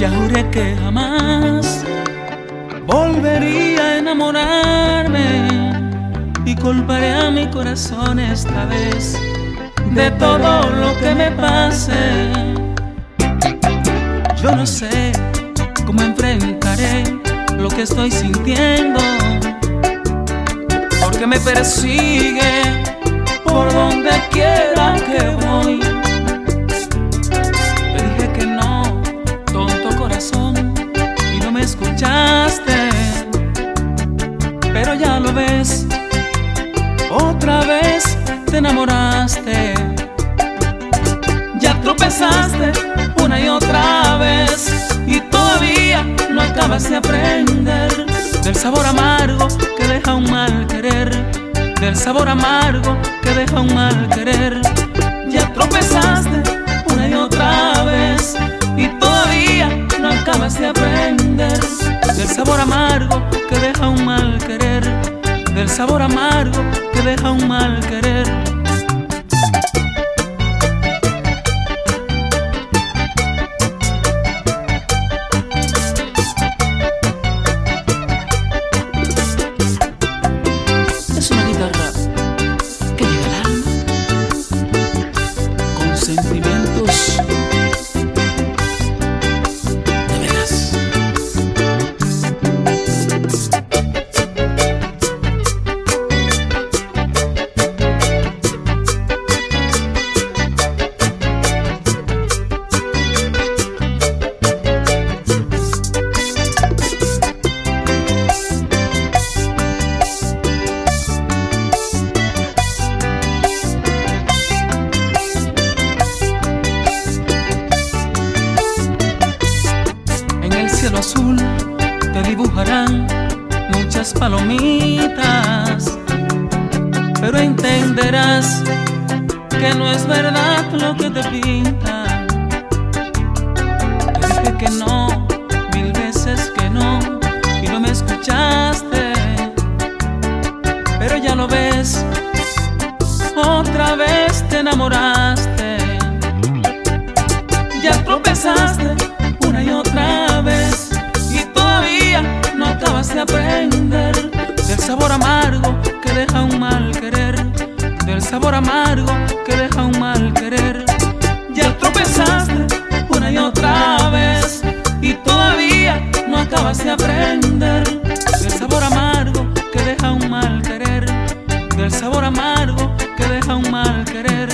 ya juré que jamás volvería a enamorarme y culparé a mi corazón esta vez de todo lo que me pase. Yo no sé cómo enfrentaré lo que estoy sintiendo, porque me persigue por donde quiera que voy pero ya lo ves, otra vez te enamoraste. Ya tropezaste una y otra vez y todavía no acabas de aprender del sabor amargo que deja un mal querer, del sabor amargo que deja un mal querer. Cielo azul te dibujarán muchas palomitas, pero entenderás que no es verdad lo que te pintan. Te dije que no, mil veces que no, y no me escuchaste, pero ya lo ves, otra vez te enamoraste. Ya tropezaste sabor amargo que deja un mal querer. Ya tropezaste una y otra vez y todavía no acabas de aprender del sabor amargo que deja un mal querer. Del sabor amargo que deja un mal querer.